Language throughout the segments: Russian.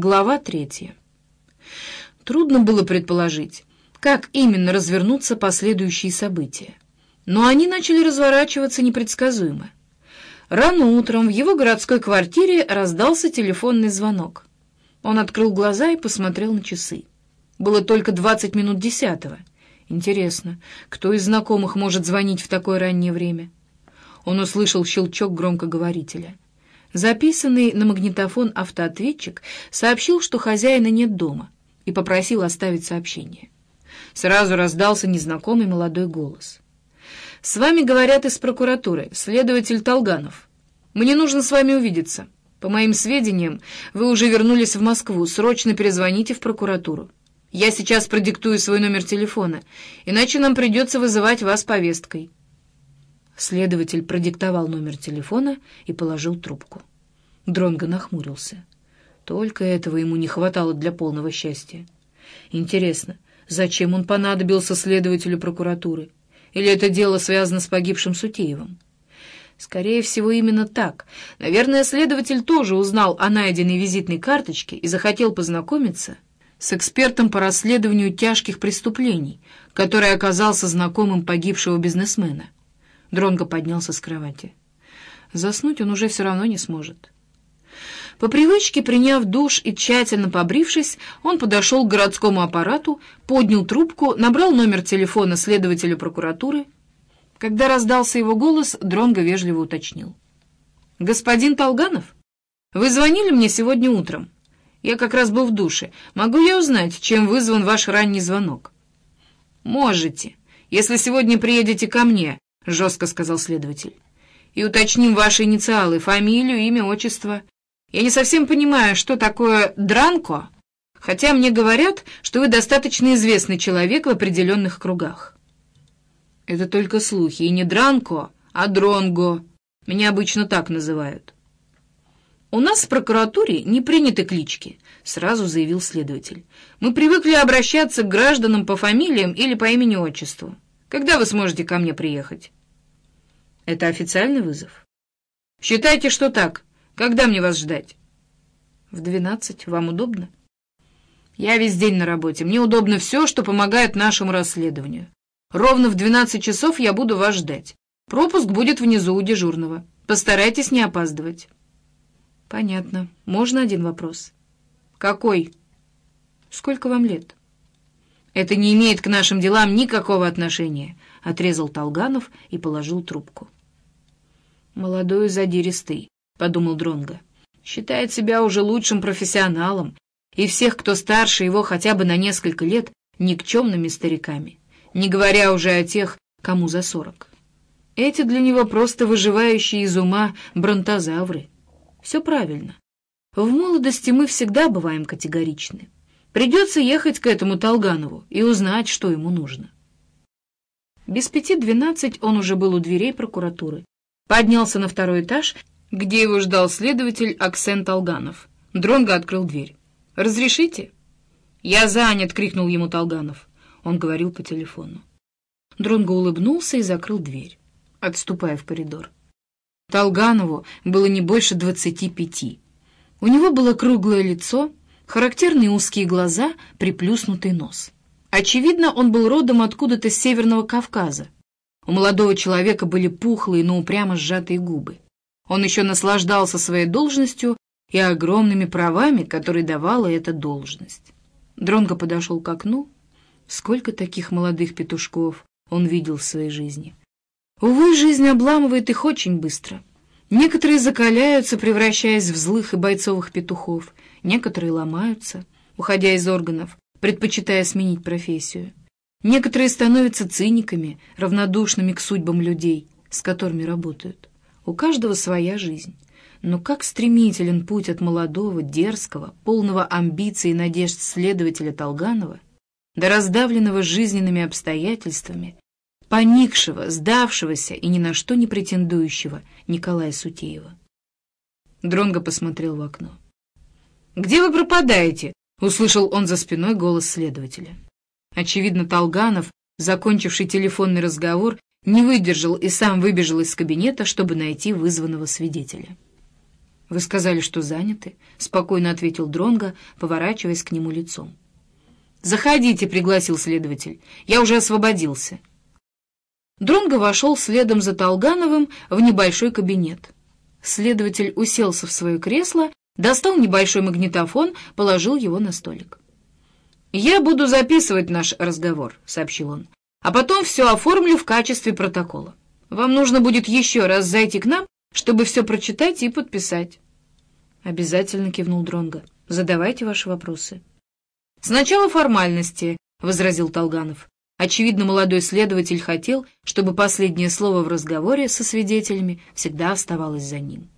Глава третья. Трудно было предположить, как именно развернутся последующие события. Но они начали разворачиваться непредсказуемо. Рано утром в его городской квартире раздался телефонный звонок. Он открыл глаза и посмотрел на часы. Было только двадцать минут десятого. Интересно, кто из знакомых может звонить в такое раннее время? Он услышал щелчок громкоговорителя. Записанный на магнитофон автоответчик сообщил, что хозяина нет дома, и попросил оставить сообщение. Сразу раздался незнакомый молодой голос. «С вами говорят из прокуратуры, следователь Толганов. Мне нужно с вами увидеться. По моим сведениям, вы уже вернулись в Москву. Срочно перезвоните в прокуратуру. Я сейчас продиктую свой номер телефона, иначе нам придется вызывать вас повесткой». Следователь продиктовал номер телефона и положил трубку. Дронго нахмурился. Только этого ему не хватало для полного счастья. Интересно, зачем он понадобился следователю прокуратуры? Или это дело связано с погибшим Сутеевым? Скорее всего, именно так. Наверное, следователь тоже узнал о найденной визитной карточке и захотел познакомиться с экспертом по расследованию тяжких преступлений, который оказался знакомым погибшего бизнесмена. Дронго поднялся с кровати. Заснуть он уже все равно не сможет. По привычке, приняв душ и тщательно побрившись, он подошел к городскому аппарату, поднял трубку, набрал номер телефона следователя прокуратуры. Когда раздался его голос, Дронго вежливо уточнил. «Господин Толганов, вы звонили мне сегодня утром. Я как раз был в душе. Могу я узнать, чем вызван ваш ранний звонок?» «Можете, если сегодня приедете ко мне», — жестко сказал следователь. «И уточним ваши инициалы, фамилию, имя, отчество. Я не совсем понимаю, что такое «дранко», хотя мне говорят, что вы достаточно известный человек в определенных кругах». «Это только слухи, и не дранко, а дронго. Меня обычно так называют». «У нас в прокуратуре не приняты клички», — сразу заявил следователь. «Мы привыкли обращаться к гражданам по фамилиям или по имени-отчеству. Когда вы сможете ко мне приехать?» «Это официальный вызов?» «Считайте, что так. Когда мне вас ждать?» «В двенадцать. Вам удобно?» «Я весь день на работе. Мне удобно все, что помогает нашему расследованию. Ровно в двенадцать часов я буду вас ждать. Пропуск будет внизу у дежурного. Постарайтесь не опаздывать». «Понятно. Можно один вопрос?» «Какой?» «Сколько вам лет?» «Это не имеет к нашим делам никакого отношения», — отрезал Толганов и положил трубку. «Молодой и задиристый», — подумал Дронга. «Считает себя уже лучшим профессионалом, и всех, кто старше его хотя бы на несколько лет, никчемными стариками, не говоря уже о тех, кому за сорок. Эти для него просто выживающие из ума бронтозавры». Все правильно. В молодости мы всегда бываем категоричны. Придется ехать к этому Толганову и узнать, что ему нужно. Без пяти двенадцать он уже был у дверей прокуратуры. Поднялся на второй этаж, где его ждал следователь Аксен Толганов. Дронго открыл дверь. «Разрешите?» «Я занят!» — крикнул ему Толганов. Он говорил по телефону. Дронго улыбнулся и закрыл дверь, отступая в коридор. Толганову было не больше двадцати пяти. У него было круглое лицо, характерные узкие глаза, приплюснутый нос. Очевидно, он был родом откуда-то с Северного Кавказа. У молодого человека были пухлые, но упрямо сжатые губы. Он еще наслаждался своей должностью и огромными правами, которые давала эта должность. Дронго подошел к окну. Сколько таких молодых петушков он видел в своей жизни. Увы, жизнь обламывает их очень быстро. Некоторые закаляются, превращаясь в злых и бойцовых петухов, некоторые ломаются, уходя из органов, предпочитая сменить профессию. Некоторые становятся циниками, равнодушными к судьбам людей, с которыми работают. У каждого своя жизнь. Но как стремителен путь от молодого, дерзкого, полного амбиций и надежд следователя Толганова до раздавленного жизненными обстоятельствами поникшего, сдавшегося и ни на что не претендующего Николая Сутеева. Дронго посмотрел в окно. «Где вы пропадаете?» — услышал он за спиной голос следователя. Очевидно, Толганов, закончивший телефонный разговор, не выдержал и сам выбежал из кабинета, чтобы найти вызванного свидетеля. «Вы сказали, что заняты», — спокойно ответил Дронго, поворачиваясь к нему лицом. «Заходите», — пригласил следователь. «Я уже освободился». Дронго вошел следом за Толгановым в небольшой кабинет. Следователь уселся в свое кресло, достал небольшой магнитофон, положил его на столик. «Я буду записывать наш разговор», — сообщил он, «а потом все оформлю в качестве протокола. Вам нужно будет еще раз зайти к нам, чтобы все прочитать и подписать». «Обязательно», — кивнул Дронго. «Задавайте ваши вопросы». «Сначала формальности», — возразил Толганов. Очевидно, молодой следователь хотел, чтобы последнее слово в разговоре со свидетелями всегда оставалось за ним.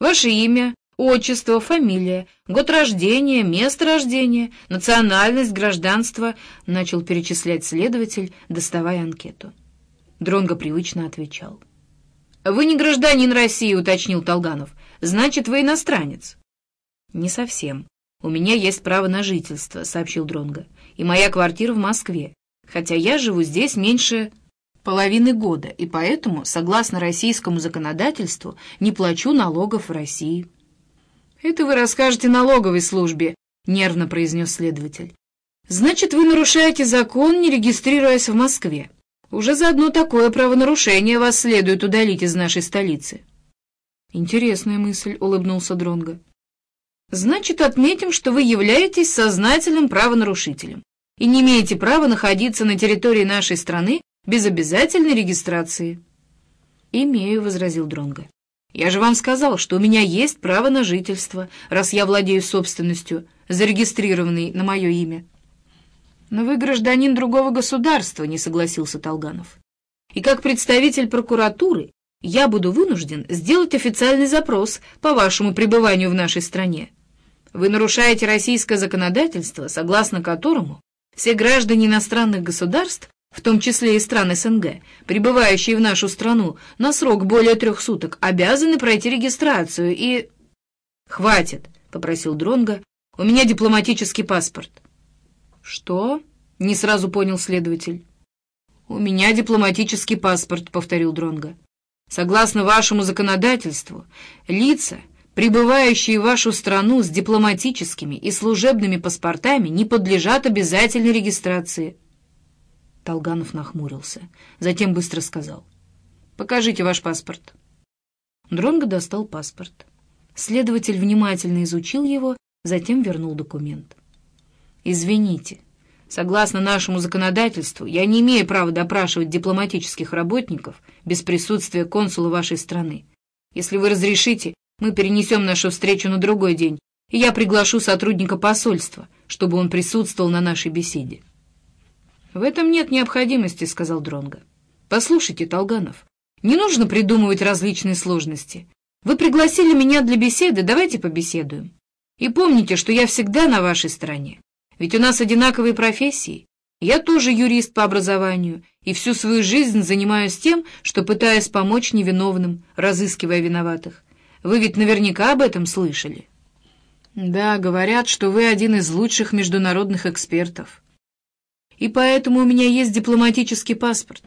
«Ваше имя, отчество, фамилия, год рождения, место рождения, национальность, гражданство», — начал перечислять следователь, доставая анкету. Дронго привычно отвечал. «Вы не гражданин России», — уточнил Толганов. «Значит, вы иностранец». «Не совсем. У меня есть право на жительство», — сообщил Дронго. «И моя квартира в Москве хотя я живу здесь меньше половины года, и поэтому, согласно российскому законодательству, не плачу налогов в России». «Это вы расскажете налоговой службе», — нервно произнес следователь. «Значит, вы нарушаете закон, не регистрируясь в Москве. Уже за одно такое правонарушение вас следует удалить из нашей столицы». «Интересная мысль», — улыбнулся Дронго. «Значит, отметим, что вы являетесь сознательным правонарушителем и не имеете права находиться на территории нашей страны без обязательной регистрации». «Имею», — возразил Дронго. «Я же вам сказал, что у меня есть право на жительство, раз я владею собственностью, зарегистрированной на мое имя». «Но вы гражданин другого государства», — не согласился Толганов. «И как представитель прокуратуры я буду вынужден сделать официальный запрос по вашему пребыванию в нашей стране. Вы нарушаете российское законодательство, согласно которому все граждане иностранных государств, в том числе и стран СНГ, прибывающие в нашу страну на срок более трех суток, обязаны пройти регистрацию и... «Хватит», — попросил Дронга. «У меня дипломатический паспорт». «Что?» — не сразу понял следователь. «У меня дипломатический паспорт», — повторил Дронга. «Согласно вашему законодательству, лица, прибывающие в вашу страну с дипломатическими и служебными паспортами, не подлежат обязательной регистрации». Толганов нахмурился, затем быстро сказал. «Покажите ваш паспорт». Дронго достал паспорт. Следователь внимательно изучил его, затем вернул документ. «Извините, согласно нашему законодательству, я не имею права допрашивать дипломатических работников без присутствия консула вашей страны. Если вы разрешите, мы перенесем нашу встречу на другой день, и я приглашу сотрудника посольства, чтобы он присутствовал на нашей беседе. «В этом нет необходимости», — сказал Дронга. «Послушайте, Толганов, не нужно придумывать различные сложности. Вы пригласили меня для беседы, давайте побеседуем. И помните, что я всегда на вашей стороне. Ведь у нас одинаковые профессии. Я тоже юрист по образованию, и всю свою жизнь занимаюсь тем, что пытаюсь помочь невиновным, разыскивая виноватых. Вы ведь наверняка об этом слышали. Да, говорят, что вы один из лучших международных экспертов. И поэтому у меня есть дипломатический паспорт.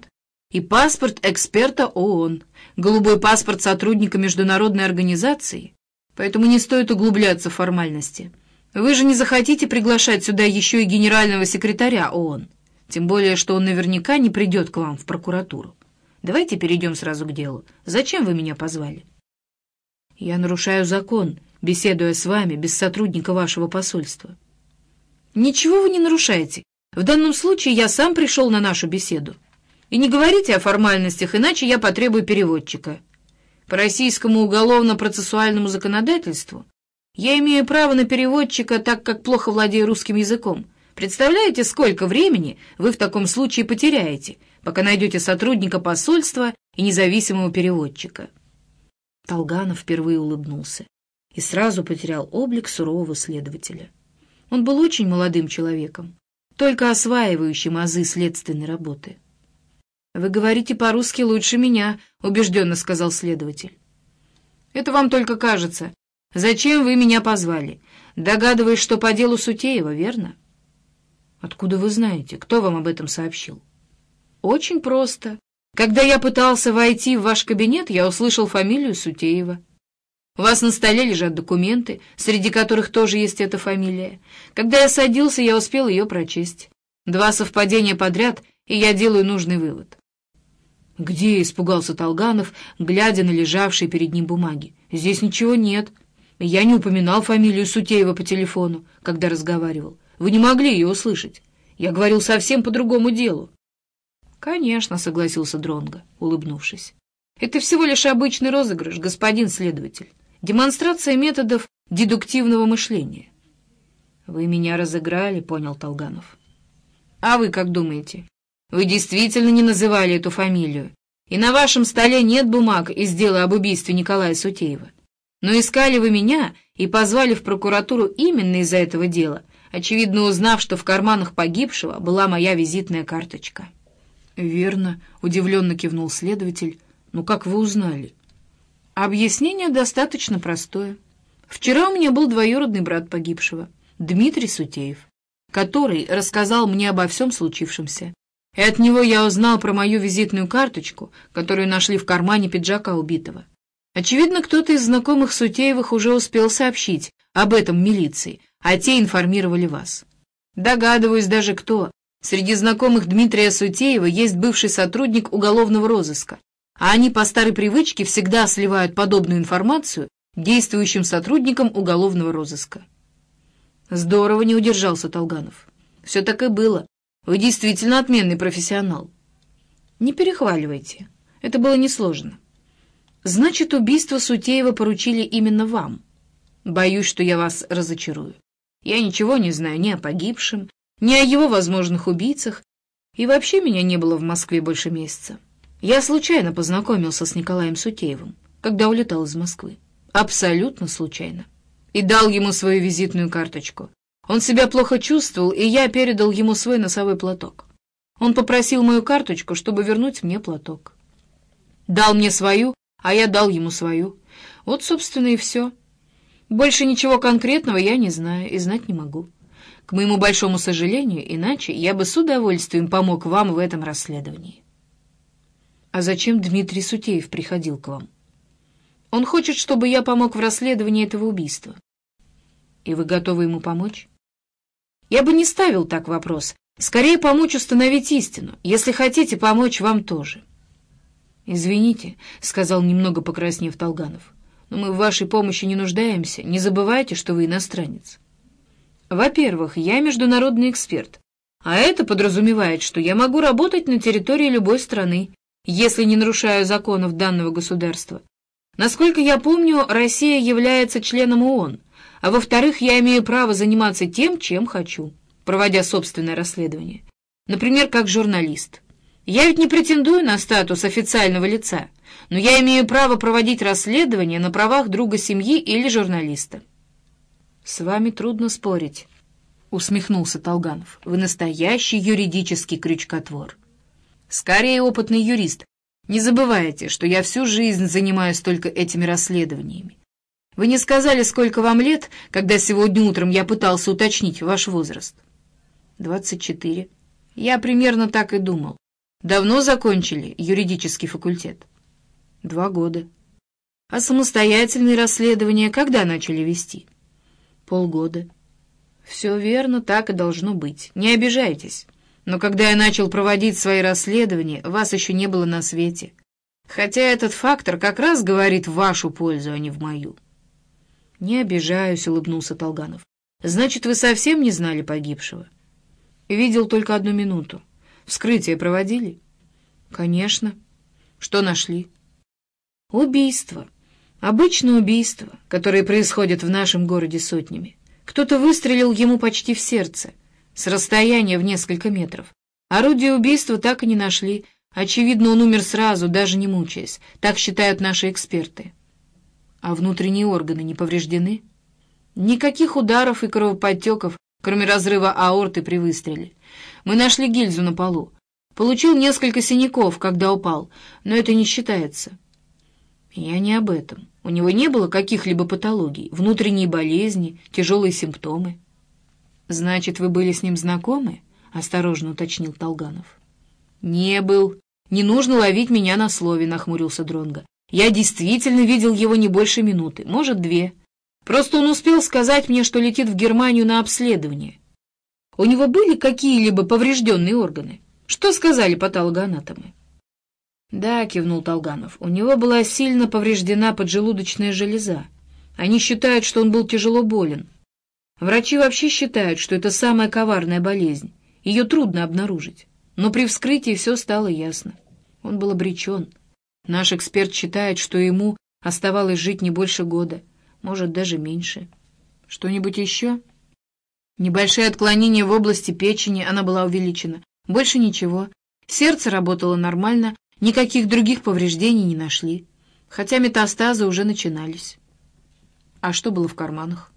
И паспорт эксперта ООН, голубой паспорт сотрудника международной организации. Поэтому не стоит углубляться в формальности. Вы же не захотите приглашать сюда еще и генерального секретаря ООН. Тем более, что он наверняка не придет к вам в прокуратуру. Давайте перейдем сразу к делу. Зачем вы меня позвали? Я нарушаю закон, беседуя с вами без сотрудника вашего посольства. Ничего вы не нарушаете. В данном случае я сам пришел на нашу беседу. И не говорите о формальностях, иначе я потребую переводчика. По российскому уголовно-процессуальному законодательству я имею право на переводчика, так как плохо владею русским языком. Представляете, сколько времени вы в таком случае потеряете, пока найдете сотрудника посольства и независимого переводчика?» Толганов впервые улыбнулся и сразу потерял облик сурового следователя. Он был очень молодым человеком, только осваивающим азы следственной работы. «Вы говорите по-русски лучше меня», — убежденно сказал следователь. «Это вам только кажется. Зачем вы меня позвали? Догадываясь, что по делу Сутеева, верно?» «Откуда вы знаете? Кто вам об этом сообщил?» «Очень просто. Когда я пытался войти в ваш кабинет, я услышал фамилию Сутеева. У вас на столе лежат документы, среди которых тоже есть эта фамилия. Когда я садился, я успел ее прочесть. Два совпадения подряд, и я делаю нужный вывод. «Где?» — испугался Толганов, глядя на лежавшие перед ним бумаги. «Здесь ничего нет. Я не упоминал фамилию Сутеева по телефону, когда разговаривал. Вы не могли ее услышать. Я говорил совсем по другому делу». «Конечно», — согласился Дронго, улыбнувшись. «Это всего лишь обычный розыгрыш, господин следователь. Демонстрация методов дедуктивного мышления. «Вы меня разыграли», — понял Толганов. «А вы как думаете? Вы действительно не называли эту фамилию, и на вашем столе нет бумаг из дела об убийстве Николая Сутеева. Но искали вы меня и позвали в прокуратуру именно из-за этого дела, очевидно узнав, что в карманах погибшего была моя визитная карточка». «Верно», — удивленно кивнул следователь. «Ну как вы узнали?» Объяснение достаточно простое. Вчера у меня был двоюродный брат погибшего, Дмитрий Сутеев, который рассказал мне обо всем случившемся. И от него я узнал про мою визитную карточку, которую нашли в кармане пиджака убитого. Очевидно, кто-то из знакомых Сутеевых уже успел сообщить об этом милиции, а те информировали вас. Догадываюсь даже кто. Среди знакомых Дмитрия Сутеева есть бывший сотрудник уголовного розыска, а они по старой привычке всегда сливают подобную информацию действующим сотрудникам уголовного розыска. Здорово не удержался Толганов. Все так и было. Вы действительно отменный профессионал. Не перехваливайте. Это было несложно. Значит, убийство Сутеева поручили именно вам. Боюсь, что я вас разочарую. Я ничего не знаю ни о погибшем, ни о его возможных убийцах, и вообще меня не было в Москве больше месяца. Я случайно познакомился с Николаем Сутеевым, когда улетал из Москвы. Абсолютно случайно. И дал ему свою визитную карточку. Он себя плохо чувствовал, и я передал ему свой носовой платок. Он попросил мою карточку, чтобы вернуть мне платок. Дал мне свою, а я дал ему свою. Вот, собственно, и все. Больше ничего конкретного я не знаю и знать не могу. К моему большому сожалению, иначе я бы с удовольствием помог вам в этом расследовании. «А зачем Дмитрий Сутеев приходил к вам?» «Он хочет, чтобы я помог в расследовании этого убийства». «И вы готовы ему помочь?» «Я бы не ставил так вопрос. Скорее помочь установить истину. Если хотите, помочь вам тоже». «Извините», — сказал немного покраснев Толганов, «но мы в вашей помощи не нуждаемся. Не забывайте, что вы иностранец». «Во-первых, я международный эксперт, а это подразумевает, что я могу работать на территории любой страны, если не нарушаю законов данного государства. Насколько я помню, Россия является членом ООН, а во-вторых, я имею право заниматься тем, чем хочу, проводя собственное расследование. Например, как журналист. Я ведь не претендую на статус официального лица, но я имею право проводить расследование на правах друга семьи или журналиста. «С вами трудно спорить», — усмехнулся Толганов. «Вы настоящий юридический крючкотвор». Скорее опытный юрист. Не забывайте, что я всю жизнь занимаюсь только этими расследованиями. Вы не сказали, сколько вам лет, когда сегодня утром я пытался уточнить ваш возраст? Двадцать четыре. Я примерно так и думал. Давно закончили юридический факультет? Два года. А самостоятельные расследования когда начали вести? Полгода. Все верно, так и должно быть. Не обижайтесь. Но когда я начал проводить свои расследования, вас еще не было на свете. Хотя этот фактор как раз говорит в вашу пользу, а не в мою. «Не обижаюсь», — улыбнулся Толганов. «Значит, вы совсем не знали погибшего?» «Видел только одну минуту. Вскрытие проводили?» «Конечно». «Что нашли?» «Убийство. Обычное убийство, которое происходит в нашем городе сотнями. Кто-то выстрелил ему почти в сердце» с расстояния в несколько метров. Орудие убийства так и не нашли. Очевидно, он умер сразу, даже не мучаясь. Так считают наши эксперты. А внутренние органы не повреждены? Никаких ударов и кровоподтеков, кроме разрыва аорты при выстреле. Мы нашли гильзу на полу. Получил несколько синяков, когда упал, но это не считается. Я не об этом. У него не было каких-либо патологий, внутренние болезни, тяжелые симптомы. «Значит, вы были с ним знакомы?» — осторожно уточнил Толганов. «Не был. Не нужно ловить меня на слове», — нахмурился Дронга. Я действительно видел его не больше минуты, может, две. Просто он успел сказать мне, что летит в Германию на обследование. У него были какие-либо поврежденные органы? Что сказали патологоанатомы? Да, кивнул Толганов, у него была сильно повреждена поджелудочная железа. Они считают, что он был тяжело болен. Врачи вообще считают, что это самая коварная болезнь. Ее трудно обнаружить. Но при вскрытии все стало ясно. Он был обречен. Наш эксперт считает, что ему оставалось жить не больше года, может, даже меньше. Что-нибудь еще? Небольшие отклонения в области печени, она была увеличена. Больше ничего. Сердце работало нормально, никаких других повреждений не нашли. Хотя метастазы уже начинались. А что было в карманах?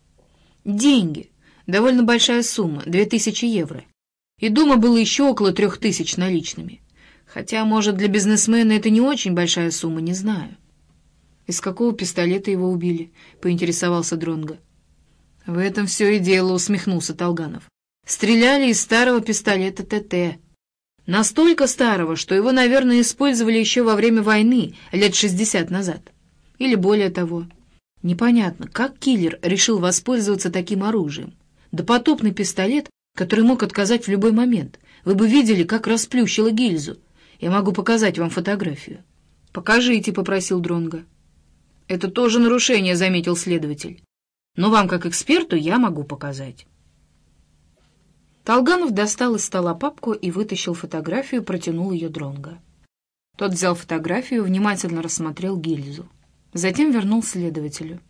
Деньги. Довольно большая сумма, две тысячи евро. И дома было еще около трех тысяч наличными. Хотя, может, для бизнесмена это не очень большая сумма, не знаю. «Из какого пистолета его убили?» — поинтересовался Дронго. «В этом все и дело», — усмехнулся Толганов. «Стреляли из старого пистолета ТТ. Настолько старого, что его, наверное, использовали еще во время войны, лет шестьдесят назад. Или более того. Непонятно, как киллер решил воспользоваться таким оружием. Допотопный пистолет, который мог отказать в любой момент. Вы бы видели, как расплющило гильзу. Я могу показать вам фотографию. «Покажите», — попросил Дронга. «Это тоже нарушение», — заметил следователь. «Но вам, как эксперту, я могу показать». Толганов достал из стола папку и вытащил фотографию, протянул ее Дронга. Тот взял фотографию, внимательно рассмотрел гильзу. Затем вернул следователю.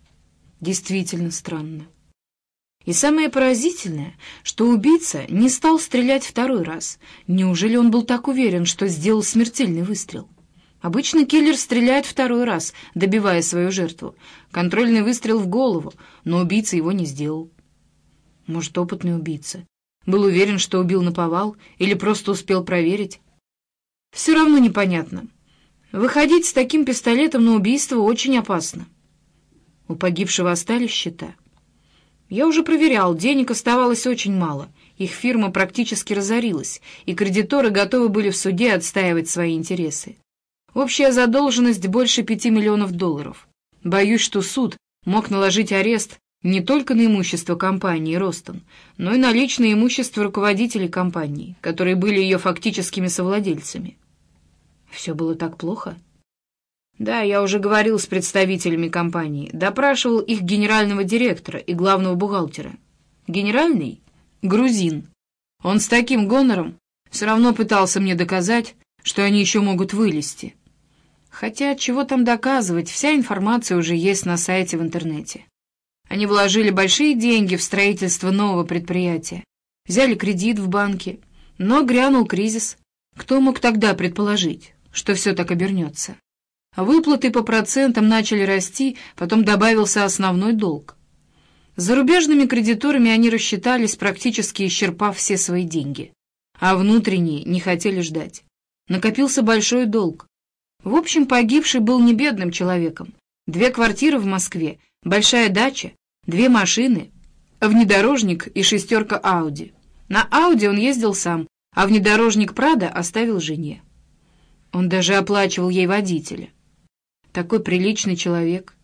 Действительно странно. И самое поразительное, что убийца не стал стрелять второй раз. Неужели он был так уверен, что сделал смертельный выстрел? Обычно киллер стреляет второй раз, добивая свою жертву. Контрольный выстрел в голову, но убийца его не сделал. Может, опытный убийца. Был уверен, что убил наповал, или просто успел проверить. Все равно непонятно. Выходить с таким пистолетом на убийство очень опасно. У погибшего остались счета. Я уже проверял, денег оставалось очень мало. Их фирма практически разорилась, и кредиторы готовы были в суде отстаивать свои интересы. Общая задолженность больше пяти миллионов долларов. Боюсь, что суд мог наложить арест не только на имущество компании «Ростон», но и на личное имущество руководителей компании, которые были ее фактическими совладельцами. Все было так плохо? Да, я уже говорил с представителями компании, допрашивал их генерального директора и главного бухгалтера. Генеральный? Грузин. Он с таким гонором все равно пытался мне доказать, что они еще могут вылезти. Хотя, чего там доказывать, вся информация уже есть на сайте в интернете. Они вложили большие деньги в строительство нового предприятия, взяли кредит в банке, но грянул кризис. Кто мог тогда предположить, что все так обернется? Выплаты по процентам начали расти, потом добавился основной долг. С зарубежными кредиторами они рассчитались, практически исчерпав все свои деньги. А внутренние не хотели ждать. Накопился большой долг. В общем, погибший был не бедным человеком. Две квартиры в Москве, большая дача, две машины, внедорожник и шестерка Ауди. На Ауди он ездил сам, а внедорожник Прада оставил жене. Он даже оплачивал ей водителя. Такой приличный человек.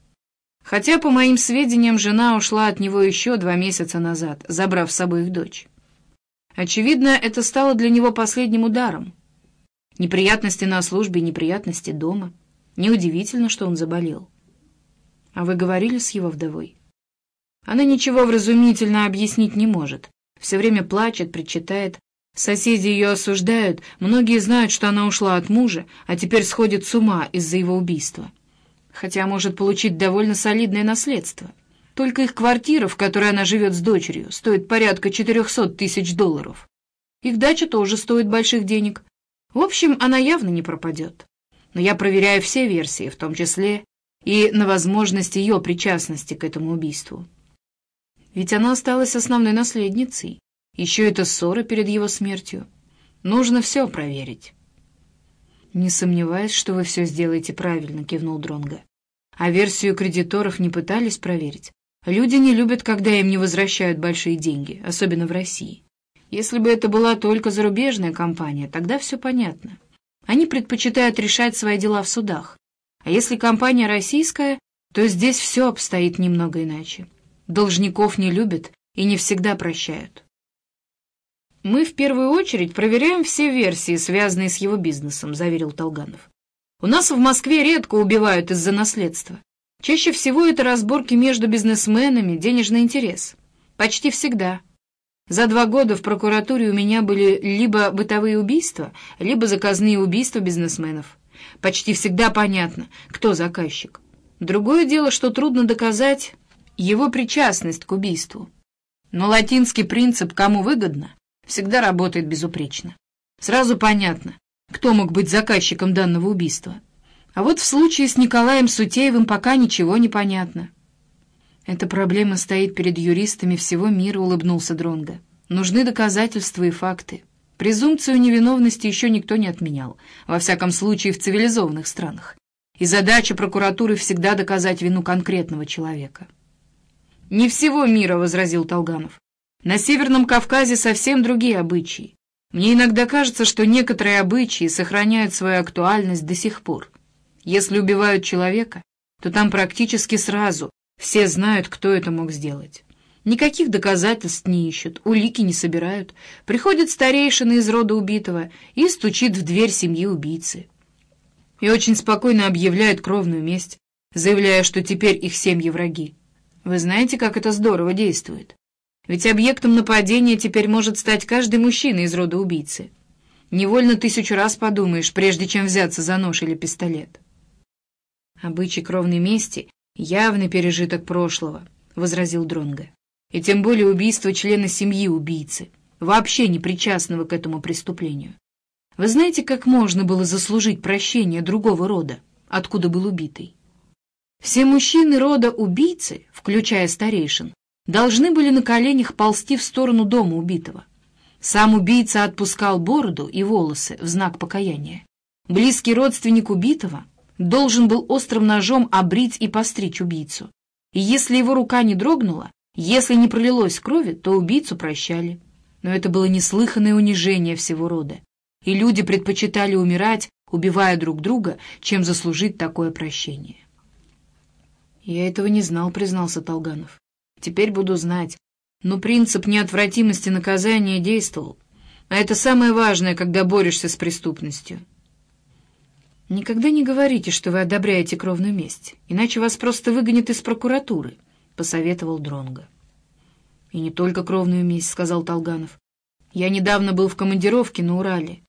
Хотя, по моим сведениям, жена ушла от него еще два месяца назад, забрав с собой их дочь. Очевидно, это стало для него последним ударом. Неприятности на службе, неприятности дома. Неудивительно, что он заболел. А вы говорили с его вдовой? Она ничего вразумительно объяснить не может. Все время плачет, причитает. Соседи ее осуждают, многие знают, что она ушла от мужа, а теперь сходит с ума из-за его убийства хотя может получить довольно солидное наследство. Только их квартира, в которой она живет с дочерью, стоит порядка 400 тысяч долларов. Их дача тоже стоит больших денег. В общем, она явно не пропадет. Но я проверяю все версии, в том числе и на возможность ее причастности к этому убийству. Ведь она осталась основной наследницей. Еще это ссора перед его смертью. Нужно все проверить. «Не сомневаюсь, что вы все сделаете правильно», — кивнул Дронга. «А версию кредиторов не пытались проверить? Люди не любят, когда им не возвращают большие деньги, особенно в России. Если бы это была только зарубежная компания, тогда все понятно. Они предпочитают решать свои дела в судах. А если компания российская, то здесь все обстоит немного иначе. Должников не любят и не всегда прощают. «Мы в первую очередь проверяем все версии, связанные с его бизнесом», — заверил Толганов. «У нас в Москве редко убивают из-за наследства. Чаще всего это разборки между бизнесменами, денежный интерес. Почти всегда. За два года в прокуратуре у меня были либо бытовые убийства, либо заказные убийства бизнесменов. Почти всегда понятно, кто заказчик. Другое дело, что трудно доказать его причастность к убийству. Но латинский принцип «кому выгодно» всегда работает безупречно. Сразу понятно, кто мог быть заказчиком данного убийства. А вот в случае с Николаем Сутеевым пока ничего не понятно. Эта проблема стоит перед юристами всего мира, улыбнулся Дронга. Нужны доказательства и факты. Презумпцию невиновности еще никто не отменял, во всяком случае в цивилизованных странах. И задача прокуратуры всегда доказать вину конкретного человека. «Не всего мира», — возразил Толганов. «На Северном Кавказе совсем другие обычаи. Мне иногда кажется, что некоторые обычаи сохраняют свою актуальность до сих пор. Если убивают человека, то там практически сразу все знают, кто это мог сделать. Никаких доказательств не ищут, улики не собирают. Приходит старейшина из рода убитого и стучит в дверь семьи убийцы. И очень спокойно объявляет кровную месть, заявляя, что теперь их семьи враги. Вы знаете, как это здорово действует? Ведь объектом нападения теперь может стать каждый мужчина из рода убийцы. Невольно тысячу раз подумаешь, прежде чем взяться за нож или пистолет. Обычай кровной мести — явный пережиток прошлого, — возразил Дронга. И тем более убийство члена семьи убийцы, вообще не причастного к этому преступлению. Вы знаете, как можно было заслужить прощение другого рода, откуда был убитый? Все мужчины рода убийцы, включая старейшин, должны были на коленях ползти в сторону дома убитого. Сам убийца отпускал бороду и волосы в знак покаяния. Близкий родственник убитого должен был острым ножом обрить и постричь убийцу. И если его рука не дрогнула, если не пролилось крови, то убийцу прощали. Но это было неслыханное унижение всего рода. И люди предпочитали умирать, убивая друг друга, чем заслужить такое прощение. «Я этого не знал», — признался Толганов. «Теперь буду знать. Но принцип неотвратимости наказания действовал. А это самое важное, когда борешься с преступностью». «Никогда не говорите, что вы одобряете кровную месть, иначе вас просто выгонят из прокуратуры», — посоветовал Дронга. «И не только кровную месть», — сказал Толганов. «Я недавно был в командировке на Урале.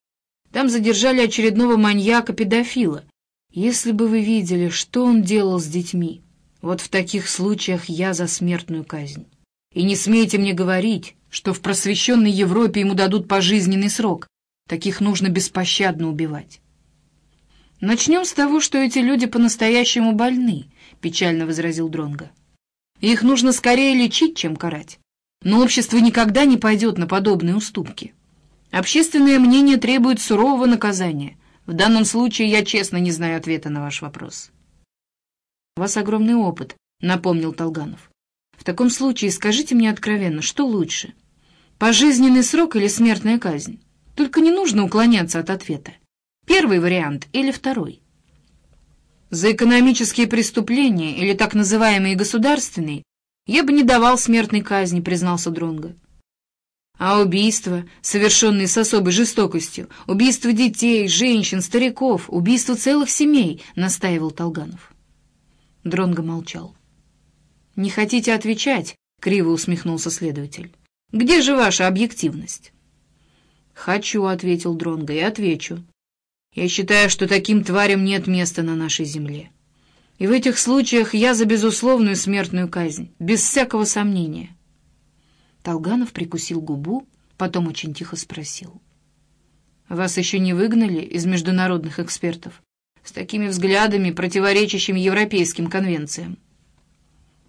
Там задержали очередного маньяка-педофила. Если бы вы видели, что он делал с детьми, вот в таких случаях я за смертную казнь. И не смейте мне говорить, что в просвещенной Европе ему дадут пожизненный срок. Таких нужно беспощадно убивать». «Начнем с того, что эти люди по-настоящему больны», — печально возразил Дронга. «Их нужно скорее лечить, чем карать. Но общество никогда не пойдет на подобные уступки. Общественное мнение требует сурового наказания. В данном случае я честно не знаю ответа на ваш вопрос». «У вас огромный опыт», — напомнил Толганов. «В таком случае скажите мне откровенно, что лучше? Пожизненный срок или смертная казнь? Только не нужно уклоняться от ответа. Первый вариант или второй? За экономические преступления или так называемые государственные я бы не давал смертной казни, признался Дронго. А убийства, совершенные с особой жестокостью, убийства детей, женщин, стариков, убийства целых семей, настаивал Толганов. Дронго молчал. «Не хотите отвечать?» — криво усмехнулся следователь. «Где же ваша объективность?» «Хочу», — ответил Дронго, — «и отвечу. Я считаю, что таким тварям нет места на нашей земле. И в этих случаях я за безусловную смертную казнь, без всякого сомнения. Толганов прикусил губу, потом очень тихо спросил. «Вас еще не выгнали из международных экспертов с такими взглядами, противоречащими европейским конвенциям?»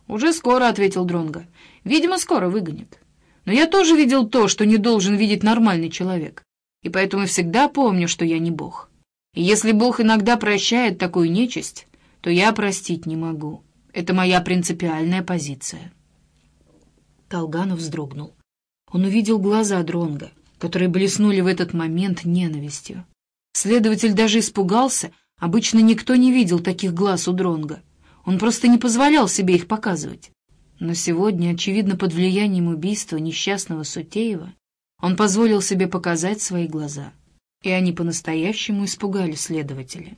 «Уже скоро», — ответил Дронга. «Видимо, скоро выгонят. Но я тоже видел то, что не должен видеть нормальный человек, и поэтому всегда помню, что я не бог». И если Бог иногда прощает такую нечисть, то я простить не могу. Это моя принципиальная позиция. Толганов вздрогнул. Он увидел глаза Дронга, которые блеснули в этот момент ненавистью. Следователь даже испугался, Обычно никто не видел таких глаз у Дронга. Он просто не позволял себе их показывать. Но сегодня, очевидно, под влиянием убийства несчастного Сутеева, он позволил себе показать свои глаза. И они по-настоящему испугали следователя.